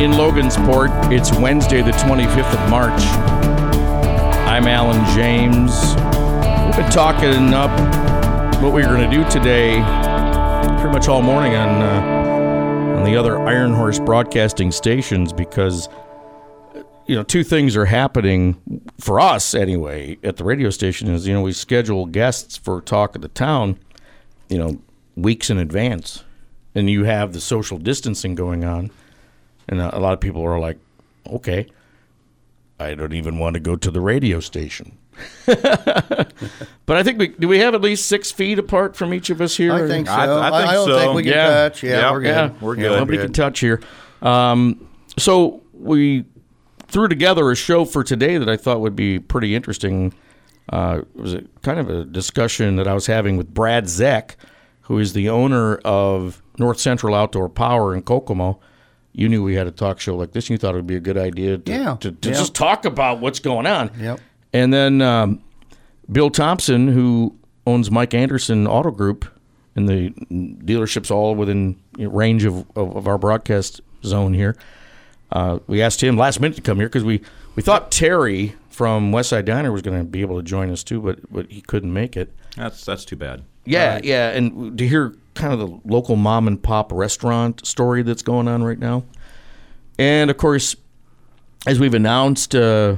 in Logansport. It's Wednesday, the 25th of March. I'm Alan James. We've been talking up what we are going to do today pretty much all morning on uh, on the other Iron Horse broadcasting stations because you know two things are happening for us anyway at the radio station is you know we schedule guests for talk of the town you know weeks in advance and you have the social distancing going on and a, a lot of people are like okay i don't even want to go to the radio station but i think we do we have at least six feet apart from each of us here I think so. I- I think don't so. think we can Yeah. touch. Yeah, Yeah, we're good. yeah, We're Yeah, good. nobody Good. can touch here. Um, so we threw together a show for today that I thought would be pretty interesting. Uh, it was a, kind of a discussion that I was having with Brad Zeck, who is the owner of North Central Outdoor Power in Kokomo. You knew we had a talk show like this, and you thought it would be a good idea to, Yeah. to, to Yeah. just talk about what's going on. Yep. And then um, Bill Thompson, who owns Mike Anderson Auto Group, and the dealerships all within range of, of, of our broadcast zone here. Uh, we asked him last minute to come here because we, we thought Terry from Westside Diner was going to be able to join us too, but but he couldn't make it. That's that's too bad. Yeah, yeah, and to hear kind of the local mom and pop restaurant story that's going on right now, and of course, as we've announced, uh,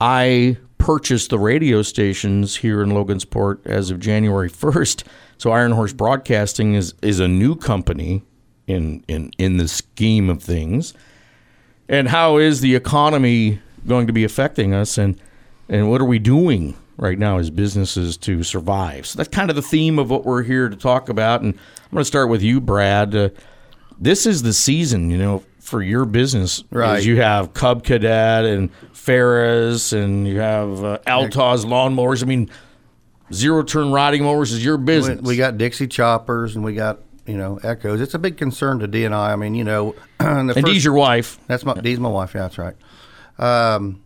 I purchased the radio stations here in Logansport as of January first. So Iron Horse Broadcasting is is a new company in in in the scheme of things. And how is the economy going to be affecting us and and what are we doing right now is businesses to survive? So that's kind of the theme of what we're here to talk about and I'm going to start with you Brad. Uh, this is the season, you know, for your business. Right. You have Cub Cadet and Ferris and you have uh, Altos lawnmowers. I mean, zero turn riding mowers is your business. we got Dixie choppers and we got you know echoes. It's a big concern to D and I. I mean, you know, and first, Dee's your wife. that's my Dee's my wife. Yeah, that's right. Um,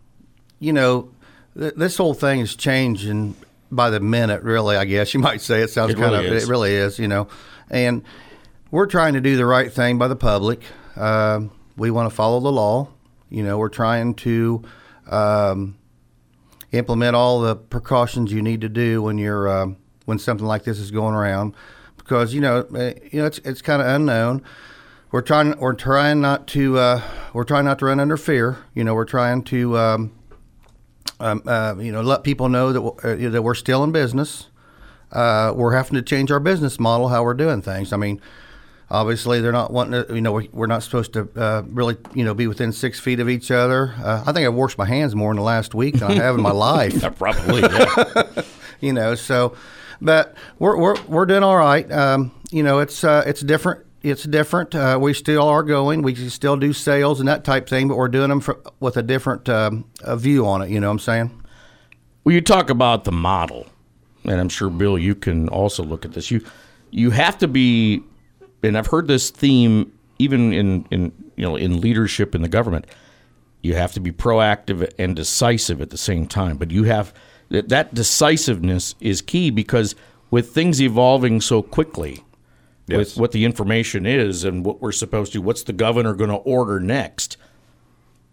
you know, th- this whole thing is changing by the minute. Really, I guess you might say it sounds It kind really of is. it really is. You know, and we're trying to do the right thing by the public. Um, we want to follow the law. You know, we're trying to um, implement all the precautions you need to do when you're um, when something like this is going around, because you know eh, you know it's it's kind of unknown. We're trying we're trying not to uh, we're trying not to run under fear. You know, we're trying to um, uh, you know let people know that w- uh, that we're still in business. Uh, we're having to change our business model, how we're doing things. I mean, obviously they're not wanting to. You know, we're, we're not supposed to uh, really you know be within six feet of each other. Uh, I think I've washed my hands more in the last week than I have in my life Probably. Yeah. you know. So, but we're we're we're doing all right. Um, you know, it's uh, it's different. It's different. Uh, we still are going. We still do sales and that type thing, but we're doing them for, with a different um, a view on it. You know what I'm saying? Well, you talk about the model, and I'm sure Bill, you can also look at this. You you have to be, and I've heard this theme even in in you know in leadership in the government. You have to be proactive and decisive at the same time, but you have that, that decisiveness is key because with things evolving so quickly, Yes. with what the information is and what we're supposed to, what's the governor going to order next?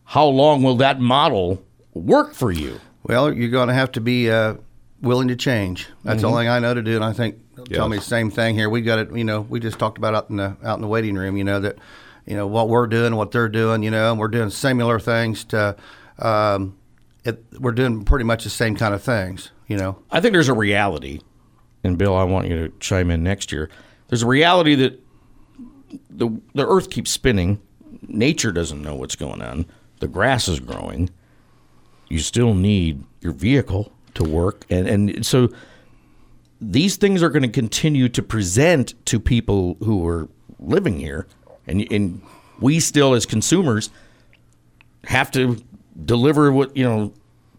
How long will that model work for you? Well, you're going to have to be uh, willing to change. That's the only thing I know to do, and I think they'll tell me the same thing here. We got it. You know, we just talked about out in the out in the waiting room. You know that, you know what we're doing, what they're doing. You know, and we're doing similar things to. Um, it, we're doing pretty much the same kind of things. You know. I think there's a reality, and Bill, I want you to chime in next year. There's a reality that the the Earth keeps spinning. Nature doesn't know what's going on. The grass is growing. You still need your vehicle to work, and and so these things are going to continue to present to people who are living here, and and we still, as consumers, have to deliver what you know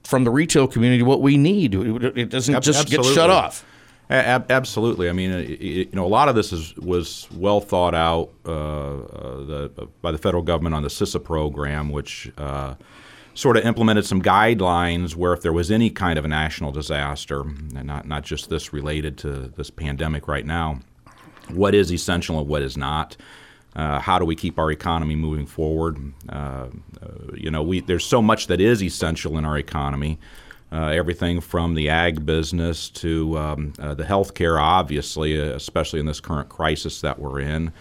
from the retail community what we need. It doesn't just get shut off. Ab- absolutely. I mean, it, it- you know, a lot of this is was well thought out uh, uh, the, by the federal government on the CISA program, which uh, sort of implemented some guidelines where if there was any kind of a national disaster, and not not just this related to this pandemic right now, what is essential and what is not. Uh, how do we keep our economy moving forward? Uh, uh, you know, we, there's so much that is essential in our economy. Uh, everything from the ag business to um, uh, the healthcare, obviously, uh, especially in this current crisis that we're in,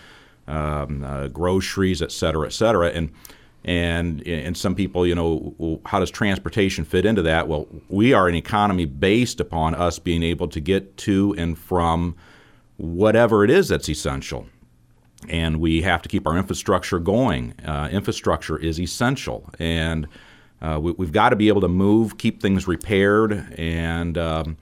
um, uh, groceries, et cetera, et cetera. And and and some people, you know, well, how does transportation fit into that? Well, we are an economy based upon us being able to get to and from whatever it is that's essential and we have to keep our infrastructure going. Uh, infrastructure is essential, and uh, we, have got to be able to move, keep things repaired, and um,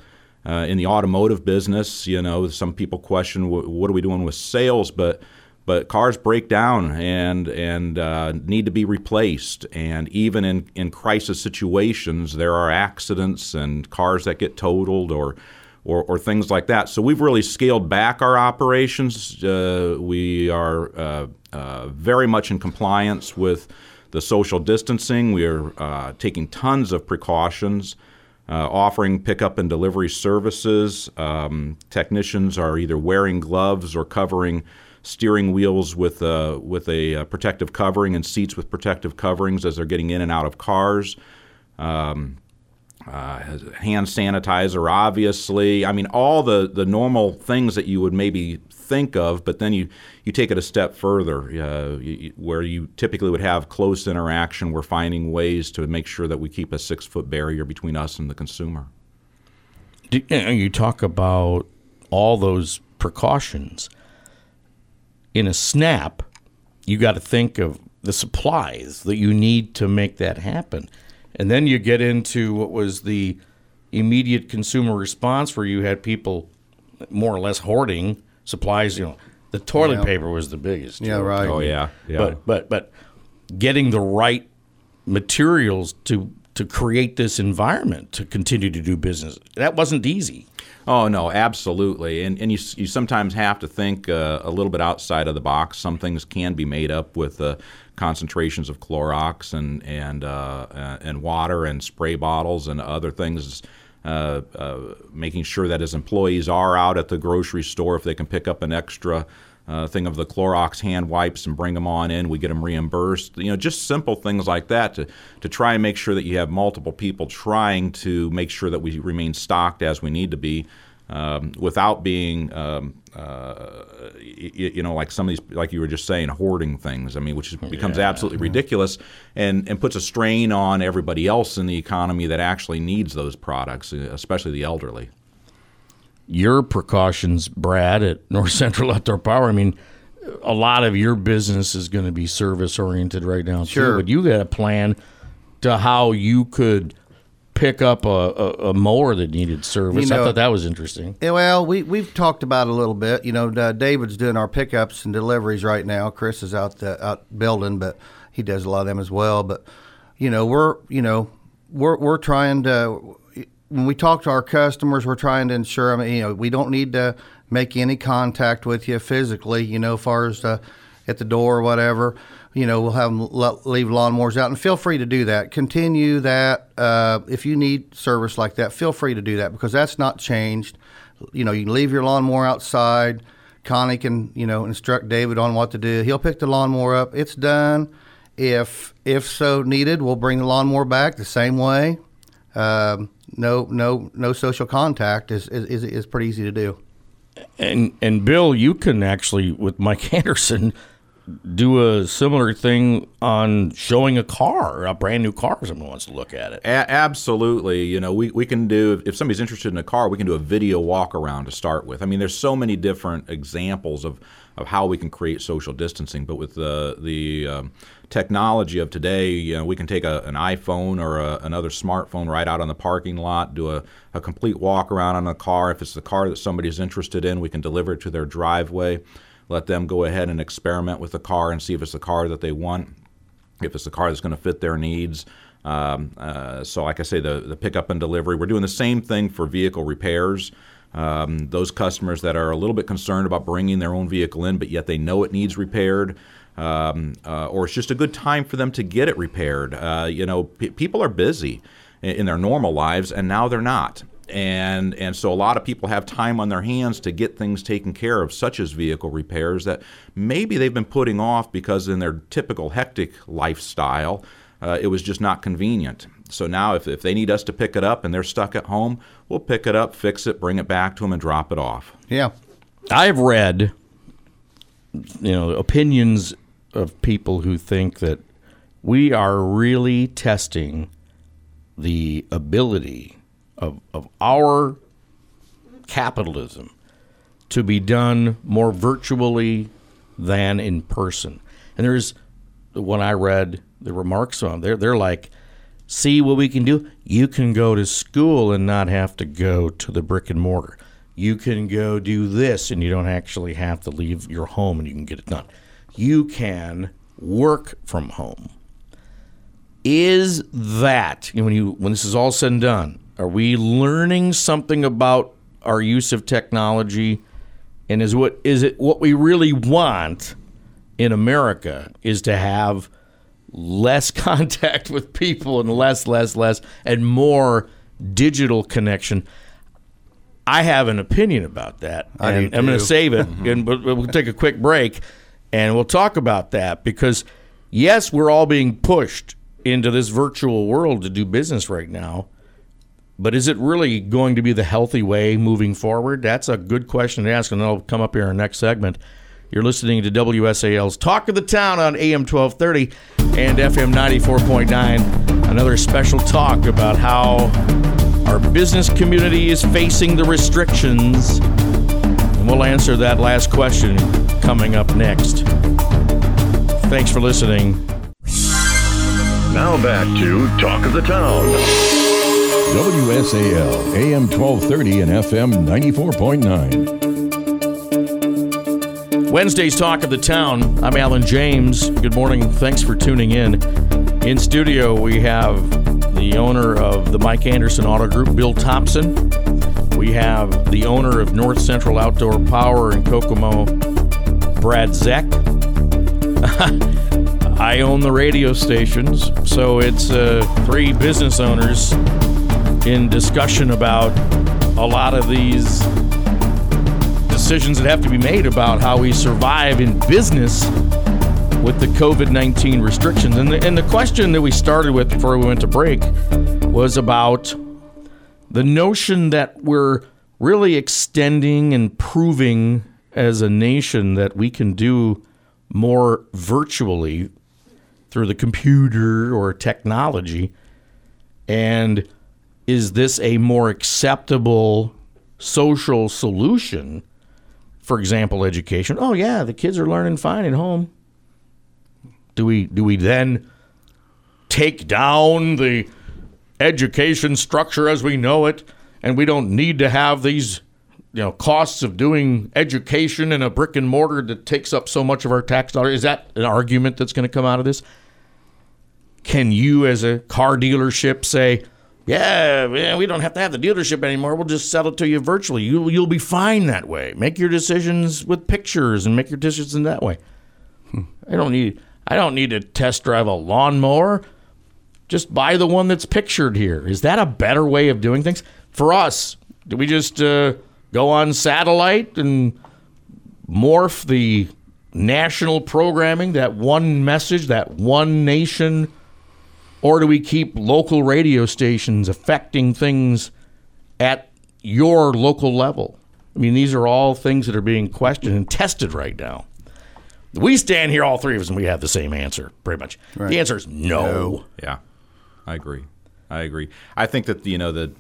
uh, in the automotive business, you know, some people question wh- what are we doing with sales, but but cars break down and and uh, need to be replaced, and even in in crisis situations, there are accidents and cars that get totaled or or, or things like that. So we've really scaled back our operations. Uh, we are uh, uh, very much in compliance with the social distancing. We are uh, taking tons of precautions, uh, offering pickup and delivery services. Um, technicians are either wearing gloves or covering steering wheels with uh, with a uh, protective covering and seats with protective coverings as they're getting in and out of cars. Um, uh, hand sanitizer, obviously. I mean, all the, the normal things that you would maybe think of, but then you, you take it a step further, uh, you, where you typically would have close interaction. We're finding ways to make sure that we keep a six foot barrier between us and the consumer. You talk about all those precautions. In a snap, you got to think of the supplies that you need to make that happen. And then you get into what was the immediate consumer response where you had people more or less hoarding supplies, you know, the toilet Yeah. paper was the biggest. Yeah, right. Oh, yeah. Yeah. But but but getting the right materials to to create this environment to continue to do business. That wasn't easy. Oh no, absolutely, and and you you sometimes have to think uh, a little bit outside of the box. Some things can be made up with uh, concentrations of Clorox and and uh, uh, and water and spray bottles and other things. Uh, uh, making sure that his employees are out at the grocery store if they can pick up an extra uh, thing of the Clorox hand wipes and bring them on in. We get them reimbursed. You know, just simple things like that to to try and make sure that you have multiple people trying to make sure that we remain stocked as we need to be. Um, without being, um, uh, you, you know, like some of these, like you were just saying, hoarding things. I mean, which is, becomes absolutely ridiculous and, and puts a strain on everybody else in the economy that actually needs those products, especially the elderly. Your precautions, Brad, at North Central Outdoor Power. I mean, a lot of your business is going to be service oriented right now, too. Sure. But you got a plan to how you could pick up a, a, a mower that needed service. You I thought that was interesting. Yeah, well, we we've talked about it a little bit. You know, uh, David's doing our pickups and deliveries right now. Chris is out the, out building, but he does a lot of them as well. But you know, we're you know we're we're trying to when we talk to our customers, we're trying to ensure. I mean, you know, we don't need to make any contact with you physically. You know, as far as uh, at the door or whatever. You know, we'll have them leave lawnmowers out, and feel free to do that. Continue that uh, if you need service like that. Feel free to do that because that's not changed. You know, you can leave your lawnmower outside. Connie can, you know, instruct David on what to do. He'll pick the lawnmower up. It's done. If if so needed, we'll bring the lawnmower back the same way. Um, no, no, no social contact is, is, is, pretty easy to do. And and Bill, you can actually with Mike Anderson do a similar thing on showing a car, a brand new car. If someone wants to look at it. A- absolutely. You know, we, we can do, if somebody's interested in a car, we can do a video walk around to start with. I mean, there's so many different examples of, of how we can create social distancing, but with the, the um, technology of today, you know, we can take a, an iPhone or a, another smartphone right out on the parking lot, do a, a complete walk around on a car. If it's the car that somebody's interested in, we can deliver it to their driveway. Let them go ahead and experiment with the car and see if it's the car that they want, if it's the car that's going to fit their needs. Um, uh, so, like I say, the, the pickup and delivery, we're doing the same thing for vehicle repairs. Um, those customers that are a little bit concerned about bringing their own vehicle in, but yet they know it needs repaired, um, uh, or it's just a good time for them to get it repaired. Uh, you know, people are busy in their normal lives, and now they're not and and so a lot of people have time on their hands to get things taken care of such as vehicle repairs that maybe they've been putting off because in their typical hectic lifestyle uh, it was just not convenient so now if, if they need us to pick it up and they're stuck at home we'll pick it up fix it bring it back to them and drop it off Yeah. I've read, you know, opinions of people who think that we are really testing the ability of, of our capitalism to be done more virtually than in person. And there's when I read the remarks on there, they're like, see what we can do? You can go to school and not have to go to the brick and mortar. You can go do this and you don't actually have to leave your home and you can get it done. You can work from home. Is that you know, when you when this is all said and done, are we learning something about our use of technology? And is what is it what we really want in America is to have less contact with people and less, less, less, and more digital connection. I have an opinion about that. I and I'm going to save it, mm-hmm. and we'll, we'll take a quick break, and we'll talk about that because yes, we're all being pushed into this virtual world to do business right now. But is it really going to be the healthy way moving forward? That's a good question to ask, and that'll come up here in our next segment. You're listening to WSAL's Talk of the Town on AM 1230 and FM 94.9. Another special talk about how our business community is facing the restrictions. And we'll answer that last question coming up next. Thanks for listening. Now back to Talk of the Town. WSAL, AM 1230 and FM 94.9. Wednesday's Talk of the Town. I'm Alan James. Good morning. Thanks for tuning in. In studio, we have the owner of the Mike Anderson Auto Group, Bill Thompson. We have the owner of North Central Outdoor Power in Kokomo, Brad Zeck. I own the radio stations, so it's uh, three business owners in discussion about a lot of these decisions that have to be made about how we survive in business with the COVID 19 restrictions. And the, and the question that we started with before we went to break was about the notion that we're really extending and proving as a nation that we can do more virtually through the computer or technology. And is this a more acceptable social solution? For example, education. Oh yeah, the kids are learning fine at home. Do we do we then take down the education structure as we know it and we don't need to have these you know costs of doing education in a brick and mortar that takes up so much of our tax dollars is that an argument that's going to come out of this can you as a car dealership say yeah, we don't have to have the dealership anymore. We'll just sell it to you virtually. You, you'll be fine that way. Make your decisions with pictures and make your decisions in that way. I don't need I don't need to test drive a lawnmower. Just buy the one that's pictured here. Is that a better way of doing things for us? Do we just uh, go on satellite and morph the national programming, that one message, that one nation? Or do we keep local radio stations affecting things at your local level? I mean, these are all things that are being questioned and tested right now. We stand here, all three of us, and we have the same answer, pretty much. The answer is no. Yeah, I agree. I agree. I think that you know the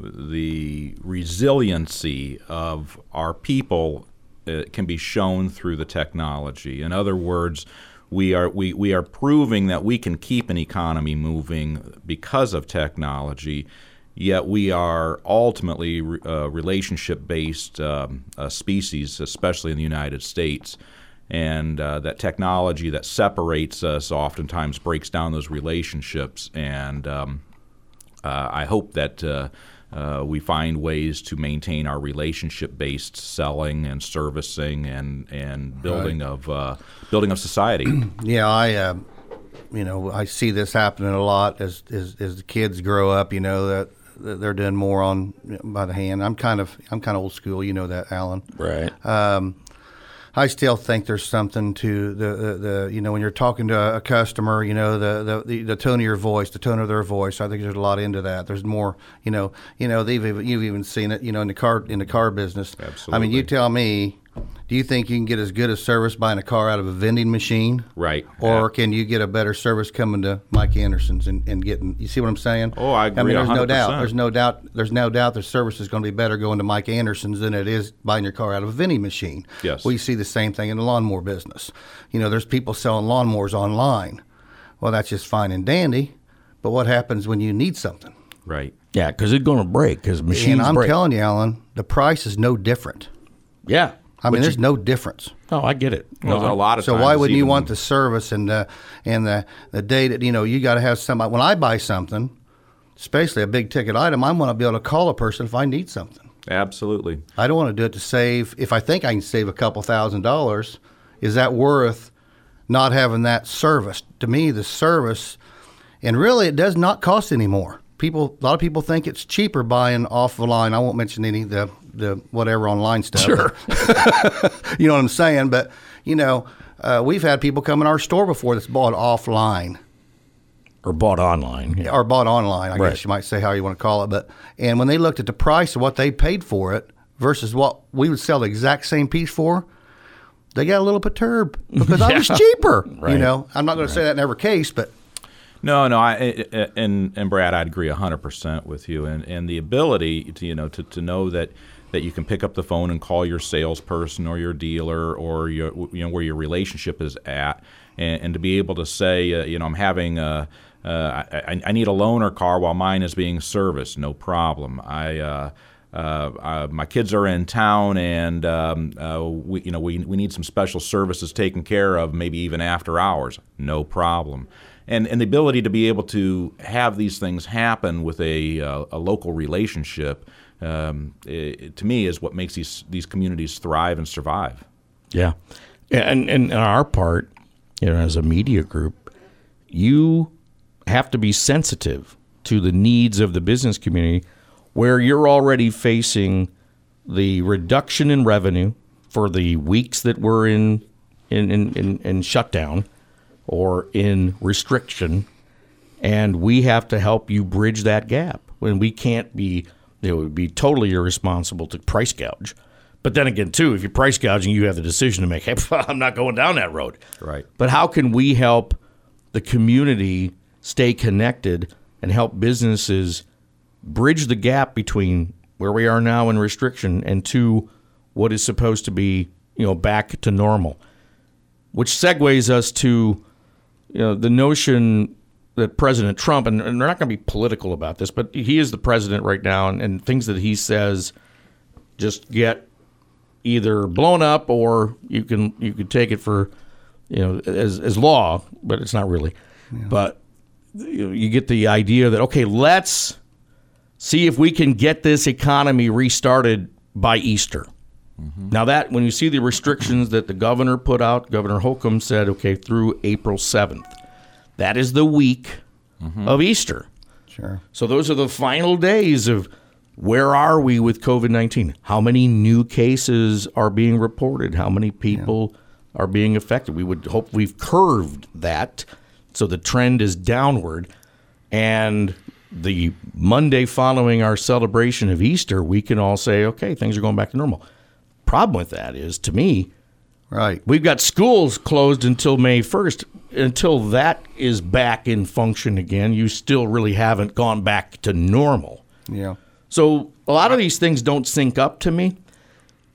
the resiliency of our people uh, can be shown through the technology. In other words, we are we, we are proving that we can keep an economy moving because of technology. Yet we are ultimately a relationship based um, uh, species, especially in the United States. And uh, that technology that separates us oftentimes breaks down those relationships. And um, uh, I hope that uh, we find ways to maintain our relationship-based selling and servicing and and building right. of uh, building of society. yeah, I. Uh, you know, I see this happening a lot as, as as the kids grow up. You know that they're doing more on by the hand. I'm kind of I'm kind of old school. You know that, Alan. Right. Um, I still think there's something to the, the, the, you know when you're talking to a customer, you know the, the the tone of your voice, the tone of their voice. I think there's a lot into that. There's more, you know, you know they've you've even seen it, you know, in the car in the car business. Absolutely. I mean, you tell me do you think you can get as good a service buying a car out of a vending machine? Right. Or yeah. can you get a better service coming to Mike Anderson's and, and getting? You see what I'm saying? Oh, I agree. I mean, there's 100%. no doubt. There's no doubt. There's no doubt the service is going to be better going to Mike Anderson's than it is buying your car out of a vending machine. Yes. We see the same thing in the lawnmower business. You know, there's people selling lawnmowers online. Well, that's just fine and dandy, but what happens when you need something? Right. Yeah, because it's going to break. Because machines And I'm break. telling you, Alan, the price is no different. Yeah. I mean, there's no difference. Oh, I get it. Well, No, a lot of So times why wouldn't you want the service and the and the the data? You know, you got to have somebody. When I buy something, especially a big ticket item, I want to be able to call a person if I need something. Absolutely. I don't want to do it to save. If I think I can save a couple thousand dollars, is that worth not having that service? To me, the service, and really, it does not cost anymore. People, a lot of people think it's cheaper buying off the line. I won't mention any of the the whatever online stuff. Sure. you know what I'm saying? But you know, uh, we've had people come in our store before that's bought offline or bought online. Yeah. or bought online. I Right. guess you might say how you want to call it. But and when they looked at the price of what they paid for it versus what we would sell the exact same piece for, they got a little perturbed because I was Yeah. cheaper. You know, I'm not going to say that in every case, but No, no, I, I- and and Brad, I'd agree hundred percent with you, and and the ability to you know to, to know that that you can pick up the phone and call your salesperson or your dealer or your you know where your relationship is at, and, and to be able to say uh, you know I'm having a uh, I, I need a loaner car while mine is being serviced, no problem. I uh, uh, uh, my kids are in town, and um, uh, we, you know, we, we need some special services taken care of, maybe even after hours. No problem. And and the ability to be able to have these things happen with a uh, a local relationship, um, it, to me, is what makes these these communities thrive and survive. Yeah. And, and on our part, you know, as a media group, you have to be sensitive to the needs of the business community where you're already facing the reduction in revenue for the weeks that we're in in, in, in, in shutdown or in restriction and we have to help you bridge that gap. When we can't be it would be totally irresponsible to price gouge. But then again too if you're price gouging you have the decision to make hey i'm not going down that road. Right. but how can we help the community stay connected and help businesses bridge the gap between where we are now in restriction and to what is supposed to be you know back to normal? Which segues us to you know the notion that President Trump and, and they're not going to be political about this, but he is the president right now, and, and things that he says just get either blown up or you can you could take it for you know as as law, but it's not really. But you, you get the idea that okay, let's see if we can get this economy restarted by Easter. Mm-hmm. Now that when you see the restrictions that the governor put out, Governor Holcomb said, okay, through April seventh. That is the week mm-hmm. of Easter. sure. So those are the final days of where are we with COVID 19? How many new cases are being reported? How many people are being affected? We would hope we've curved that so the trend is downward. And the Monday following our celebration of Easter, we can all say, okay, things are going back to normal. Problem with that is, to me, Right. We've got schools closed until May 1st. Until that is back in function again, you still really haven't gone back to normal. Yeah. So a lot of these things don't sync up to me,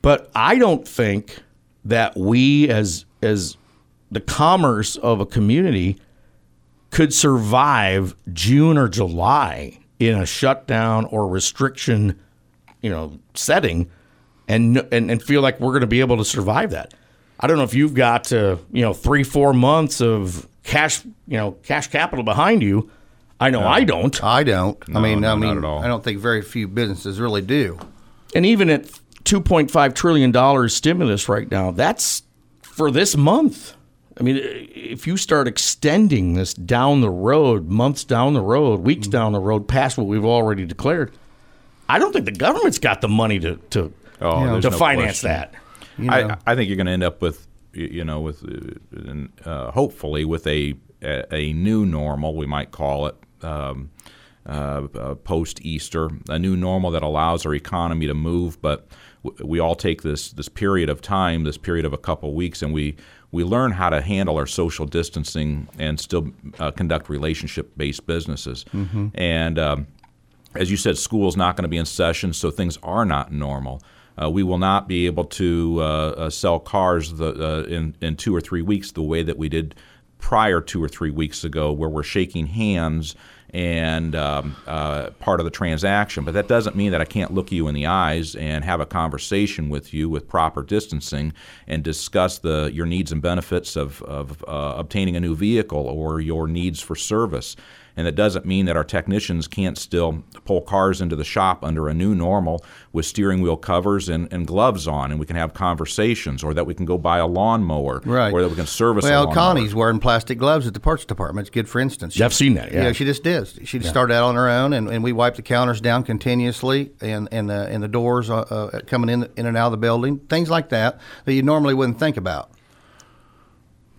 but I don't think that we as as the commerce of a community could survive June or July in a shutdown or restriction, you know, setting, and and, and feel like we're going to be able to survive that. I don't know if you've got uh, you know three four months of cash you know cash capital behind you. I know I don't. I don't. I mean, no, I not mean, at all. I don't think very few businesses really do. And even at 2.5 trillion dollars stimulus right now, that's for this month. I mean, if you start extending this down the road, months down the road, weeks Mm-hmm. down the road, past what we've already declared, I don't think the government's got the money to to, Oh, there's to no finance question. that. You know? I, I think you're going to end up with, you know, with uh, uh, hopefully with a, a a new normal, we might call it, um, uh, uh, post Easter, a new normal that allows our economy to move. But w- we all take this this period of time, this period of a couple weeks, and we we learn how to handle our social distancing and still uh, conduct relationship based businesses. And um, as you said, school's not going to be in session, so things are not normal. Uh, we will not be able to uh, uh, sell cars the, uh, in in two or three weeks the way that we did prior two or three weeks ago, where we're shaking hands and um, uh, part of the transaction. But that doesn't mean that I can't look you in the eyes and have a conversation with you with proper distancing and discuss the your needs and benefits of, of uh, obtaining a new vehicle or your needs for service. And that doesn't mean that our technicians can't still pull cars into the shop under a new normal with steering wheel covers and, and gloves on, and we can have conversations, or that we can go buy a lawnmower, Right. or that we can service a Well, lawnmower. Connie's wearing plastic gloves at the parts department. It's good for instance. Yeah, I've seen that, yeah. she just did. She just started out on her own, and, and we wiped the counters down continuously, and and the and the doors uh, uh, coming in in and out of the building, things like that that you normally wouldn't think about.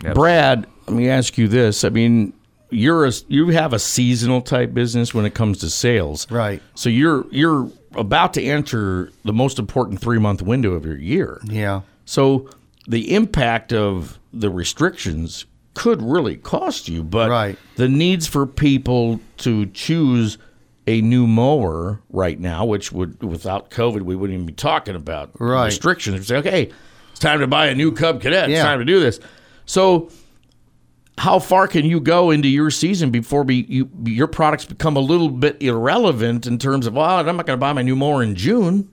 Yes. Brad, let me ask you this. I mean, you're a, you have a seasonal type business when it comes to sales, Right. So you're you're about to enter the most important three month window of your year. Yeah. So the impact of the restrictions could really cost you, but Right. the needs for people to choose a new mower right now, which would without COVID we wouldn't even be talking about Right. restrictions. We'd say, okay, it's time to buy a new Cub Cadet. It's time to do this. So how far can you go into your season before be, you, your products become a little bit irrelevant in terms of, well, I'm not going to buy my new mower in June.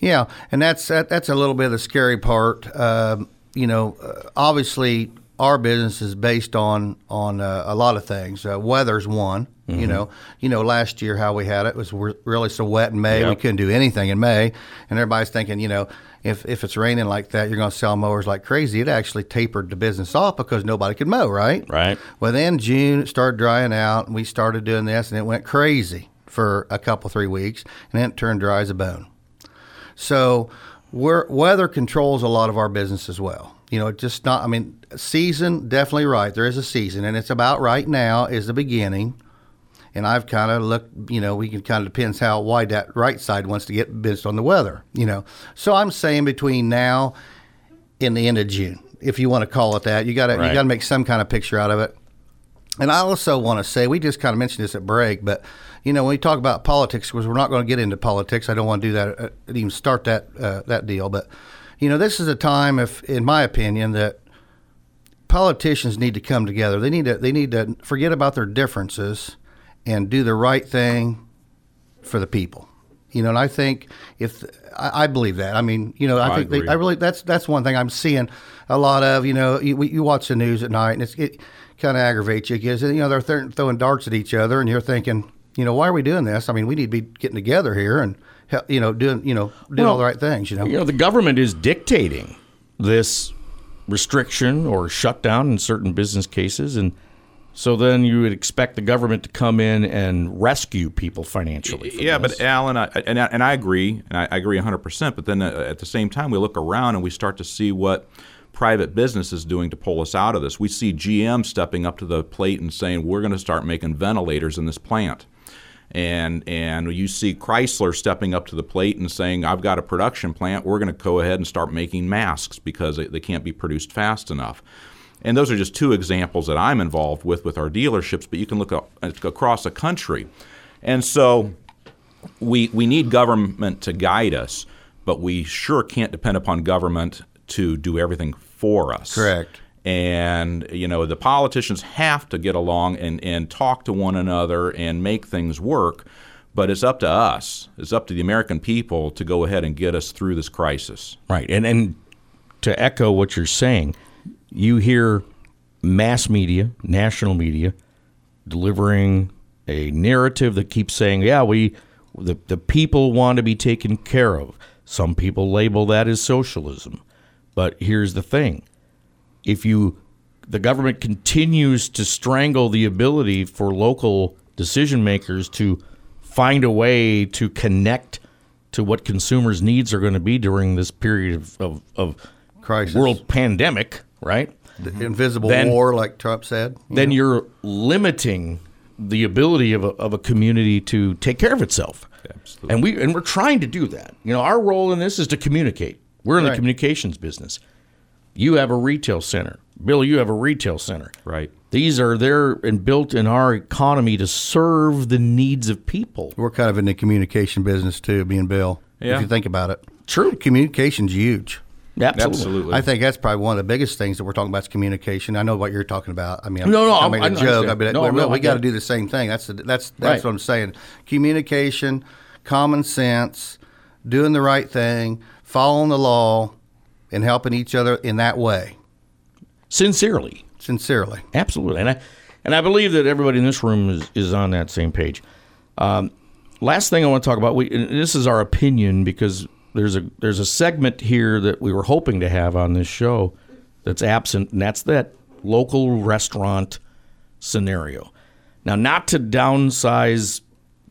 Yeah, and that's that, that's a little bit of the scary part. Um, you know, uh, obviously our business is based on on uh, a lot of things. Uh, weather's one. You mm-hmm. know, you know, last year how we had it was really so wet in May we couldn't do anything in May, and everybody's thinking, you know, if if it's raining like that, you're going to sell mowers like crazy. It actually tapered the business off because nobody could mow, right? Right. Well, then June it started drying out, and we started doing this, and it went crazy for a couple three weeks, and then it turned dry as a bone. So we're, weather controls a lot of our business as well. You know, just not. I mean, season definitely right. There is a season, and it's about right now is the beginning. And I've kind of looked. You know, we can kind of depends how wide that right side wants to get based on the weather. You know, so I'm saying between now and the end of June, if you want to call it that, you got to Right. you got to make some kind of picture out of it. And I also want to say, we just kind of mentioned this at break, but you know, when we talk about politics, because we're not going to get into politics, I don't want to do that, uh, even start that uh, that deal. But you know, this is a time, if in my opinion, that politicians need to come together. They need to they need to forget about their differences and do the right thing for the people. You know, and I think if I, I believe that, I mean, you know, I, I think they. I really that's that's one thing I'm seeing a lot of. You know, you, you watch the news at night, and it's, it kind of aggravates you because you know they're th- throwing darts at each other, and you're thinking, you know, why are we doing this? I mean, we need to be getting together here and you know doing you know doing all the right things. You know, You know, the government is dictating this restriction or shutdown in certain business cases. And so then you would expect the government to come in and rescue people financially. from Yeah, this. but Alan, I, and I, and I agree, and I, I agree 100. percent But then uh, at the same time, we look around and we start to see what private business is doing to pull us out of this. We see GM stepping up to the plate and saying we're going to start making ventilators in this plant. And and you see Chrysler stepping up to the plate and saying, "I've got a production plant. We're going to go ahead and start making masks because they, they can't be produced fast enough." And those are just two examples that I'm involved with with our dealerships. But you can look across the country, and so we we need government to guide us, but we sure can't depend upon government to do everything for us. Correct. And you know the politicians have to get along and, and talk to one another and make things work, but it's up to us. It's up to the American people to go ahead and get us through this crisis. Right. And and to echo what you're saying, you hear mass media, national media, delivering a narrative that keeps saying, "Yeah, we the the people want to be taken care of." Some people label that as socialism. But here's the thing. If you the government continues to strangle the ability for local decision makers to find a way to connect to what consumers' needs are going to be during this period of, of, of Crisis. world pandemic, right? The invisible Then- war, like Trump said. Then mm-hmm. you're limiting the ability of a, of a community to take care of itself. Absolutely. And we and we're trying to do that. You know, our role in this is to communicate. We're in the communications business. You have a retail center. Bill, you have a retail center. Right. These are there and built in our economy to serve the needs of people. We're kind of in the communication business too, being Bill. Yeah. If you think about it. True. Communication's huge. Absolutely. Absolutely. I think that's probably one of the biggest things that we're talking about is communication. I know what you're talking about. I mean, I'm, No, no, I I'm- made I a joke. understand. I mean, No, we, no, we got to do the same thing. That's the, that's that's Right. what I'm saying. Communication, common sense, doing the right thing, following the law, and helping each other in that way. Sincerely. Sincerely. Absolutely, and I and I believe that everybody in this room is, is on that same page. Um, last thing I want to talk about, we and this is our opinion because there's a there's a segment here that we were hoping to have on this show that's absent, and that's that local restaurant scenario. Now, not to downsize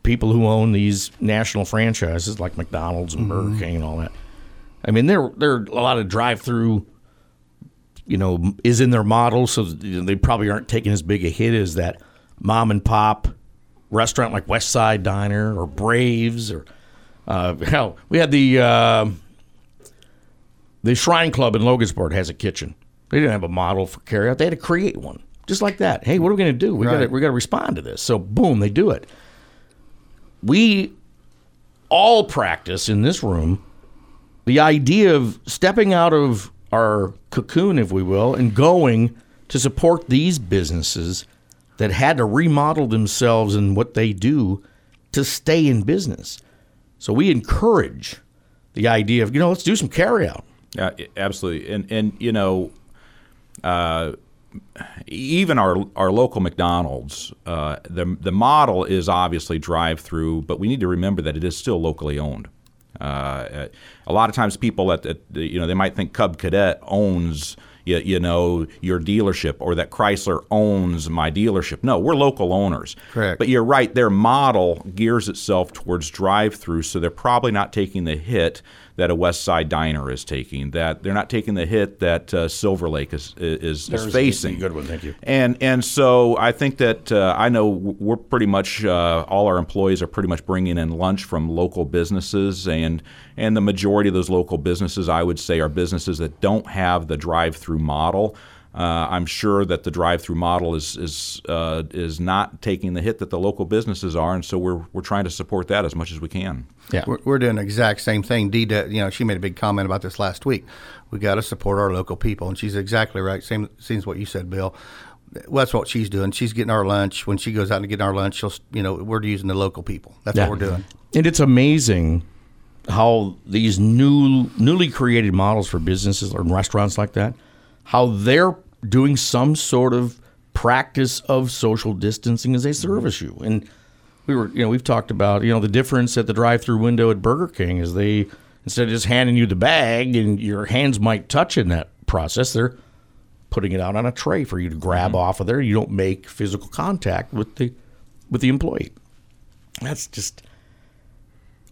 people who own these national franchises like McDonald's and mm-hmm. Burger King and all that. I mean, there there are a lot of drive-through you know, is in their model, so they probably aren't taking as big a hit as that mom and pop restaurant like West Side Diner or Braves or uh, hell, we had the uh, the Shrine Club in Logansport has a kitchen. They didn't have a model for carryout; they had to create one, just like that. Hey, what are we going to do? We got to we got to respond to this. So, boom, they do it. We all practice in this room the idea of stepping out of our cocoon, if we will, and going to support these businesses that had to remodel themselves and what they do to stay in business. So we encourage the idea of, you know, let's do some carryout. Yeah, absolutely. And and you know, uh, even our our local McDonald's, uh, the the model is obviously drive through, but we need to remember that it is still locally owned. Uh, a lot of times, people at, at you know they might think Cub Cadet owns you, you know your dealership or that Chrysler owns my dealership. No, we're local owners. Correct. But you're right. Their model gears itself towards drive-through, so they're probably not taking the hit that a West Side Diner is taking. That they're not taking the hit that uh, Silver Lake is is, is facing. good one, thank you. And and so I think that uh, I know we're pretty much uh, all our employees are pretty much bringing in lunch from local businesses, and and the majority of those local businesses I would say are businesses that don't have the drive-through model. Uh, I'm sure that the drive-through model is is uh, is not taking the hit that the local businesses are, and so we're we're trying to support that as much as we can. Yeah. We're, we're doing the exact same thing. Dee, you know, she made a big comment about this last week. We got to support our local people, and she's exactly right. Same seems what you said, Bill. Well, that's what she's doing. She's getting our lunch. When she goes out and getting our lunch, she'll, you know, we're using the local people. That's Yeah. what we're doing. And it's amazing how these new newly created models for businesses or restaurants like that, how they're doing some sort of practice of social distancing as they mm-hmm. service you. And we were, you know, we've talked about, you know, the difference at the drive-through window at Burger King is they instead of just handing you the bag and your hands might touch in that process, they're putting it out on a tray for you to grab mm-hmm. off of there. You don't make physical contact with the with the employee. That's just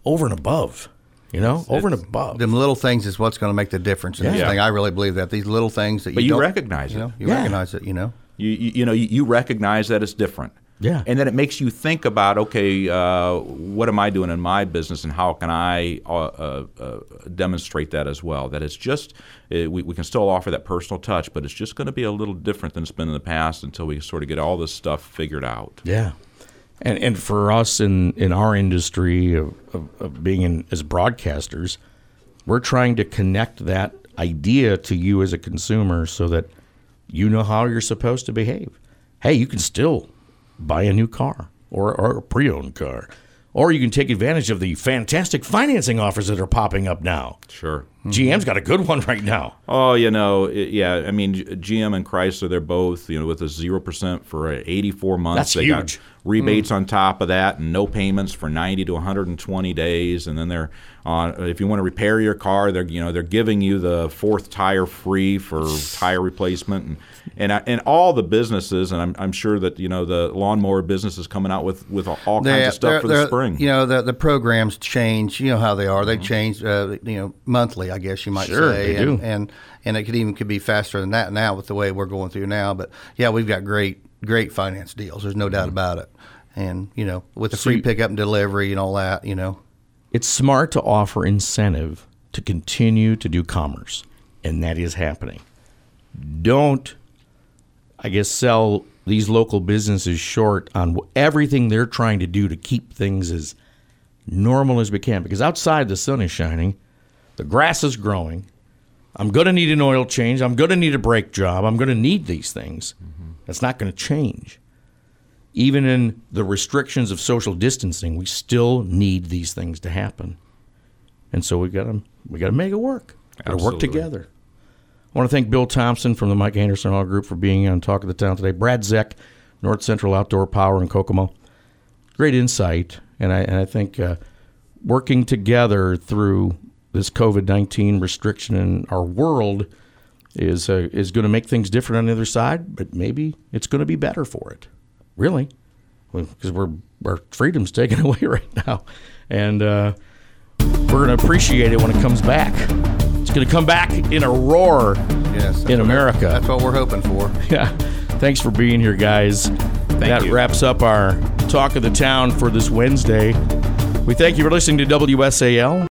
over and above, you know, over and above. Them little things is what's going to make the difference in this Yeah. thing. I really believe that these little things that But you, you don't- recognize you it. you Yeah. recognize it. You know, You, you, you know, you, you recognize that it's different. Yeah. And then it makes you think about, okay, uh, what am I doing in my business and how can I uh, uh, uh, demonstrate that as well? That it's just, uh, we, we can still offer that personal touch, but it's just going to be a little different than it's been in the past until we sort of get all this stuff figured out. Yeah. And and for us in, in our industry of, of, of being in, as broadcasters, we're trying to connect that idea to you as a consumer so that you know how you're supposed to behave. Hey, you can still buy a new car or, or a pre owned car. Or you can take advantage of the fantastic financing offers that are popping up now. Sure. GM's got a good one right now. Oh, you know, it, yeah. I mean, GM and Chrysler, they're both, you know, with a zero percent for uh, 84 months. That's they huge. got rebates on top of that, and no payments for 90 to 120 days. And then they're on. If you want to repair your car, they're you know they're giving you the fourth tire free for tire replacement, and and I- and all the businesses, and I'm, I'm sure that you know the lawnmower business is coming out with with all kinds of stuff for the spring. You know, the, the programs change. You know how they are. They change, uh, you know, monthly, I guess you might Sure, say. they and, do. and and it could even could be faster than that now with the way we're going through now. But yeah, we've got great great finance deals. There's no doubt Mm-hmm. about it. And you know, with the free you- pickup and delivery and all that, you know, It's smart to offer incentive to continue to do commerce, and that is happening. Don't, I guess, sell these local businesses short on everything they're trying to do to keep things as normal as we can. Because outside the sun is shining, the grass is growing. I'm going to need an oil change. I'm going to need a brake job. I'm going to need these things. That's not going to change. Even in the restrictions of social distancing, we still need these things to happen. And so we got to we got to make it work. Got to work together. I want to thank Bill Thompson from the Mike Anderson Hall Group for being on Talk of the Town today. Brad Zeck, North Central Outdoor Power in Kokomo. Great insight, and I and I think uh, working together through this COVID nineteen restriction in our world is uh, is going to make things different on the other side, but maybe it's going to be better for it. Really, because we're our freedom's taken away right now, and uh, we're going to appreciate it when it comes back. It's going to come back in a roar yes, in America. That's what we're hoping for. Yeah. Thanks for being here, guys. that you. wraps up our talk of the town for this Wednesday. We thank you for listening to WSAL.